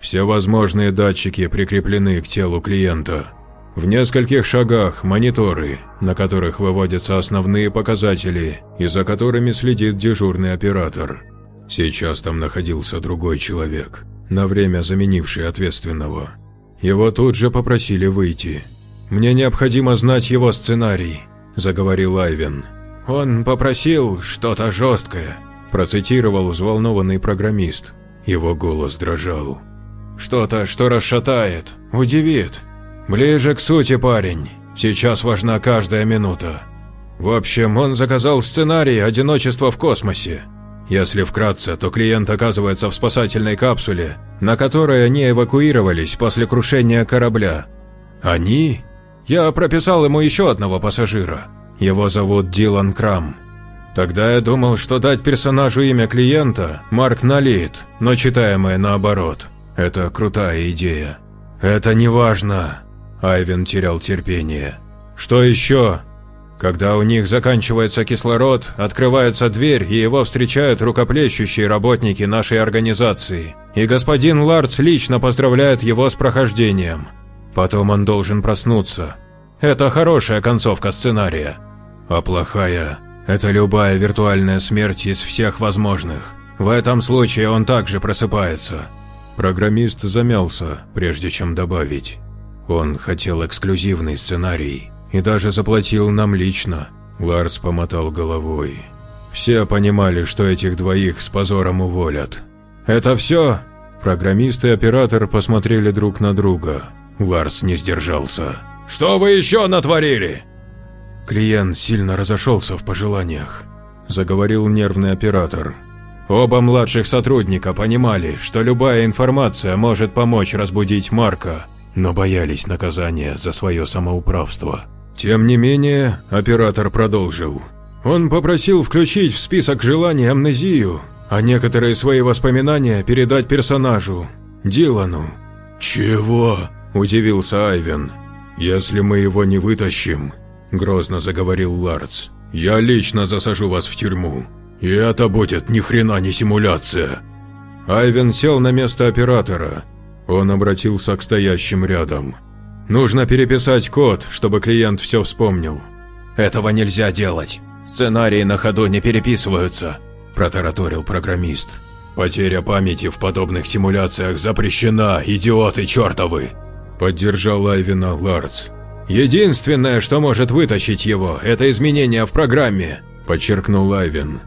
Все возможные датчики прикреплены к телу клиента. В нескольких шагах мониторы, на которых выводятся основные показатели и за которыми следит дежурный оператор. Сейчас там находился другой человек, на время заменивший ответственного. Его тут же попросили выйти. «Мне необходимо знать его сценарий», – заговорил Айвен. «Он попросил что-то жесткое», – процитировал взволнованный программист. Его голос дрожал. Что-то, что расшатает, удивит. Ближе к сути, парень. Сейчас важна каждая минута. В общем, он заказал сценарий «Одиночество в космосе». Если вкратце, то клиент оказывается в спасательной капсуле, на которой они эвакуировались после крушения корабля. Они? Я прописал ему еще одного пассажира. Его зовут Дилан Крам. Тогда я думал, что дать персонажу имя клиента Марк налит, но читаемое наоборот – это крутая идея. Это не важно. Айвен терял терпение. Что еще? Когда у них заканчивается кислород, открывается дверь, и его встречают рукоплещущие работники нашей организации. И господин Ларц лично поздравляет его с прохождением. Потом он должен проснуться. Это хорошая концовка сценария. А плохая – это любая виртуальная смерть из всех возможных. В этом случае он также просыпается. Программист замялся, прежде чем добавить. Он хотел эксклюзивный сценарий и даже заплатил нам лично. Ларс помотал головой. Все понимали, что этих двоих с позором уволят. «Это все?» Программист и оператор посмотрели друг на друга. Ларс не сдержался. «Что вы еще натворили?» Клиент сильно разошелся в пожеланиях, заговорил нервный оператор. Оба младших сотрудника понимали, что любая информация может помочь разбудить Марка, но боялись наказания за свое самоуправство. Тем не менее, оператор продолжил. Он попросил включить в список желаний амнезию, а некоторые свои воспоминания передать персонажу, Дилану. «Чего?» – удивился Айвен. «Если мы его не вытащим», – грозно заговорил Ларц, – «я лично засажу вас в тюрьму. «И это будет ни хрена не симуляция!» Айвен сел на место оператора. Он обратился к стоящим рядом. «Нужно переписать код, чтобы клиент все вспомнил». «Этого нельзя делать. Сценарии на ходу не переписываются», – протараторил программист. «Потеря памяти в подобных симуляциях запрещена, идиоты чертовы!» – поддержал Айвена Ларц. «Единственное, что может вытащить его, это изменения в программе», – подчеркнул Айвен.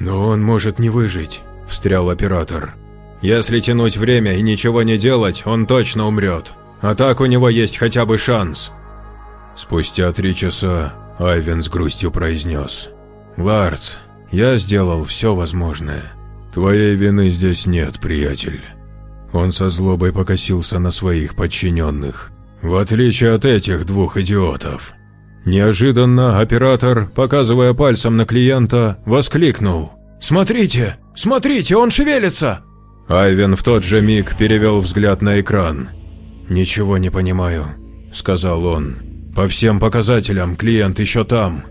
«Но он может не выжить», – встрял оператор. «Если тянуть время и ничего не делать, он точно умрет. А так у него есть хотя бы шанс». Спустя три часа Айвен с грустью произнес. «Ларц, я сделал все возможное. Твоей вины здесь нет, приятель». Он со злобой покосился на своих подчиненных. «В отличие от этих двух идиотов». Неожиданно оператор, показывая пальцем на клиента, воскликнул. «Смотрите! Смотрите, он шевелится!» Айвен в тот же миг перевел взгляд на экран. «Ничего не понимаю», – сказал он. «По всем показателям клиент еще там».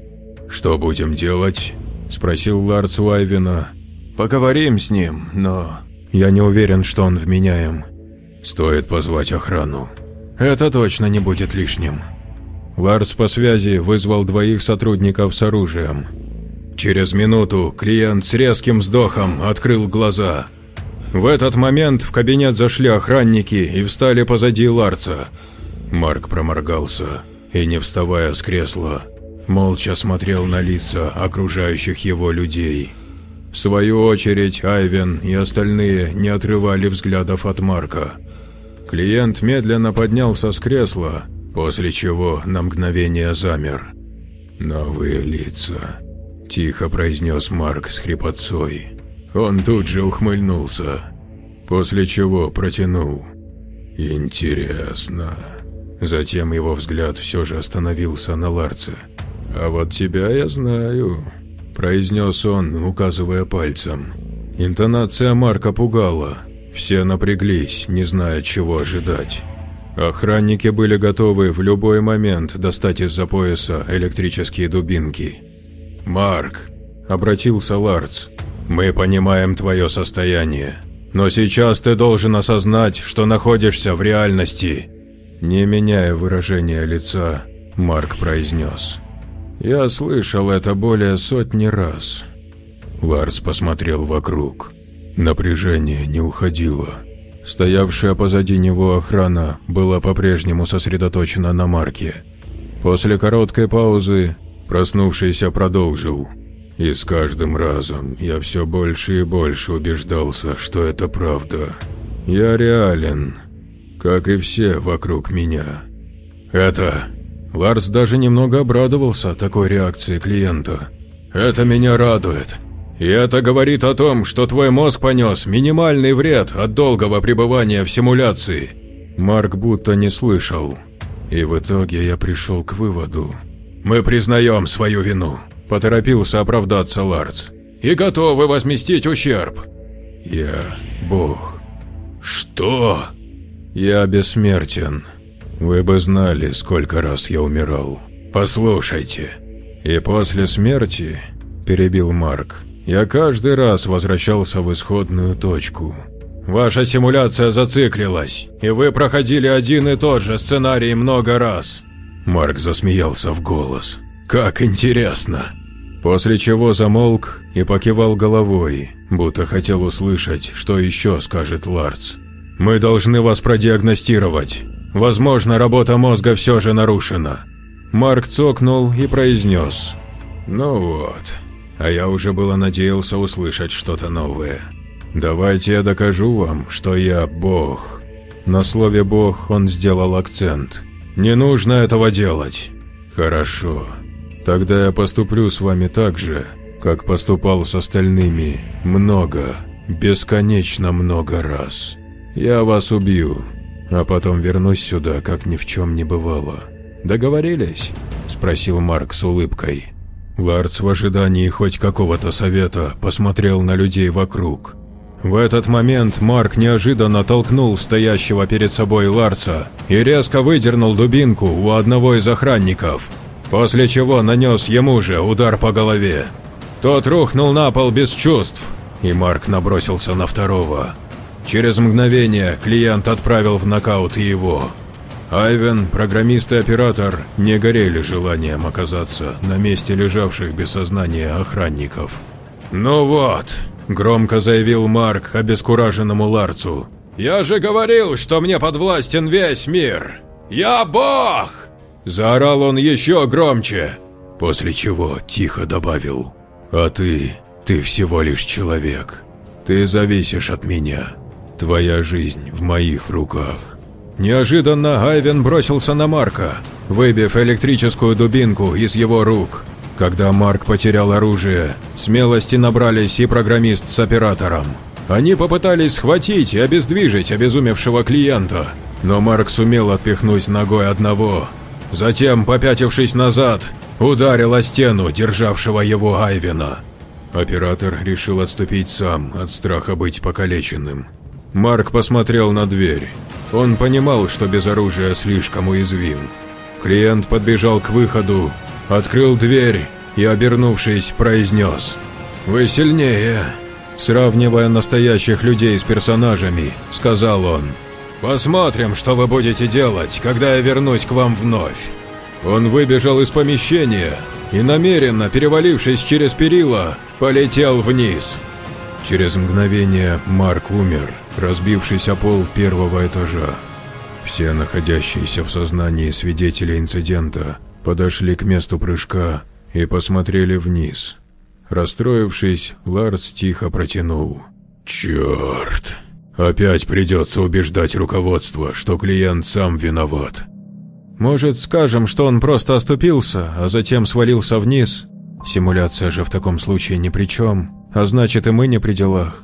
«Что будем делать?» – спросил Ларц у Айвена. «Поговорим с ним, но я не уверен, что он вменяем. Стоит позвать охрану. Это точно не будет лишним». Ларс по связи вызвал двоих сотрудников с оружием. Через минуту клиент с резким вздохом открыл глаза. В этот момент в кабинет зашли охранники и встали позади Ларца. Марк проморгался и, не вставая с кресла, молча смотрел на лица окружающих его людей. В свою очередь Айвен и остальные не отрывали взглядов от Марка. Клиент медленно поднялся с кресла после чего на мгновение замер. «Новые лица», – тихо произнес Марк с хрипотцой. Он тут же ухмыльнулся, после чего протянул. «Интересно». Затем его взгляд все же остановился на Ларце. «А вот тебя я знаю», – произнес он, указывая пальцем. Интонация Марка пугала. Все напряглись, не зная, чего ожидать. Охранники были готовы в любой момент достать из-за пояса электрические дубинки. «Марк», – обратился Ларц, – «мы понимаем твое состояние, но сейчас ты должен осознать, что находишься в реальности». Не меняя выражения лица, Марк произнес. «Я слышал это более сотни раз». Ларс посмотрел вокруг. Напряжение не уходило. Стоявшая позади него охрана была по-прежнему сосредоточена на Марке. После короткой паузы проснувшийся продолжил. И с каждым разом я все больше и больше убеждался, что это правда. Я реален, как и все вокруг меня. Это... Ларс даже немного обрадовался такой реакции клиента. «Это меня радует. И это говорит о том, что твой мозг понес минимальный вред от долгого пребывания в симуляции. Марк будто не слышал. И в итоге я пришел к выводу. Мы признаем свою вину, поторопился оправдаться Ларц. И готовы возместить ущерб. Я бог. Что? Я бессмертен. Вы бы знали, сколько раз я умирал. Послушайте. И после смерти, перебил Марк, я каждый раз возвращался в исходную точку. Ваша симуляция зациклилась, и вы проходили один и тот же сценарий много раз. Марк засмеялся в голос. Как интересно. После чего замолк и покивал головой, будто хотел услышать, что еще скажет Ларц. «Мы должны вас продиагностировать. Возможно, работа мозга все же нарушена». Марк цокнул и произнес. «Ну вот, а я уже было надеялся услышать что-то новое. «Давайте я докажу вам, что я Бог». На слове «Бог» он сделал акцент. «Не нужно этого делать». «Хорошо. Тогда я поступлю с вами так же, как поступал с остальными много, бесконечно много раз. Я вас убью, а потом вернусь сюда, как ни в чем не бывало. Договорились?» – спросил Марк с улыбкой. Ларц в ожидании хоть какого-то совета посмотрел на людей вокруг. В этот момент Марк неожиданно толкнул стоящего перед собой Ларца и резко выдернул дубинку у одного из охранников, после чего нанес ему же удар по голове. Тот рухнул на пол без чувств, и Марк набросился на второго. Через мгновение клиент отправил в нокаут его. Айвен, программист и оператор не горели желанием оказаться на месте лежавших без сознания охранников. «Ну вот», – громко заявил Марк обескураженному Ларцу, – «я же говорил, что мне подвластен весь мир! Я бог!» Заорал он еще громче, после чего тихо добавил, «А ты, Ты всего лишь человек. Ты зависишь от меня. Твоя жизнь в моих руках». Неожиданно Айвен бросился на Марка, выбив электрическую дубинку из его рук. Когда Марк потерял оружие, смелости набрались и программист с оператором. Они попытались схватить и обездвижить обезумевшего клиента, но Марк сумел отпихнуть ногой одного. Затем, попятившись назад, ударил о стену, державшего его Айвена. Оператор решил отступить сам от страха быть покалеченным. Марк посмотрел на дверь. Он понимал, что без оружия слишком уязвим. Клиент подбежал к выходу, открыл дверь и, обернувшись, произнес «Вы сильнее». Сравнивая настоящих людей с персонажами, сказал он «Посмотрим, что вы будете делать, когда я вернусь к вам вновь». Он выбежал из помещения и, намеренно перевалившись через перила, полетел вниз. Через мгновение Марк умер, разбившись о пол первого этажа. Все находящиеся в сознании свидетели инцидента подошли к месту прыжка и посмотрели вниз. Расстроившись, Ларс тихо протянул. «Черт! Опять придется убеждать руководство, что клиент сам виноват. Может, скажем, что он просто оступился, а затем свалился вниз? Симуляция же в таком случае ни при чем, а значит и мы не при делах».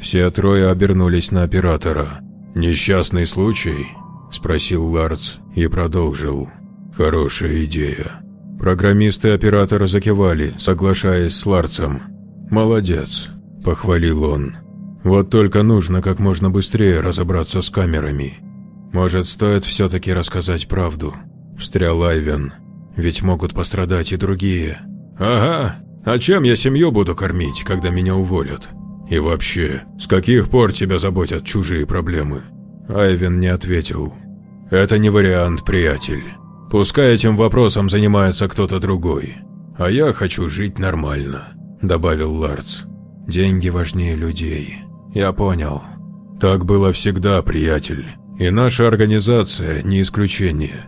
Все трое обернулись на оператора. «Несчастный случай?» – спросил Ларц и продолжил. «Хорошая идея. Программисты оператора закивали, соглашаясь с Ларцем. «Молодец», – похвалил он. «Вот только нужно как можно быстрее разобраться с камерами. Может, стоит все-таки рассказать правду?» – встрял Айвен. «Ведь могут пострадать и другие». «Ага, а чем я семью буду кормить, когда меня уволят? И вообще, с каких пор тебя заботят чужие проблемы?» Айвен не ответил. «Это не вариант, приятель. Пускай этим вопросом занимается кто-то другой. А я хочу жить нормально», – добавил Ларц. «Деньги важнее людей. Я понял. Так было всегда, приятель. И наша организация не исключение».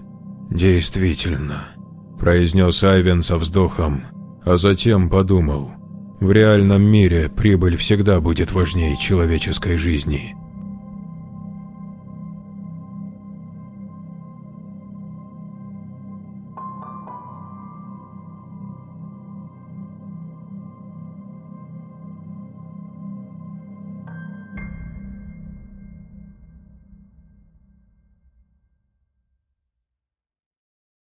«Действительно», – произнес Айвен со вздохом, а затем подумал. «В реальном мире прибыль всегда будет важнее человеческой жизни».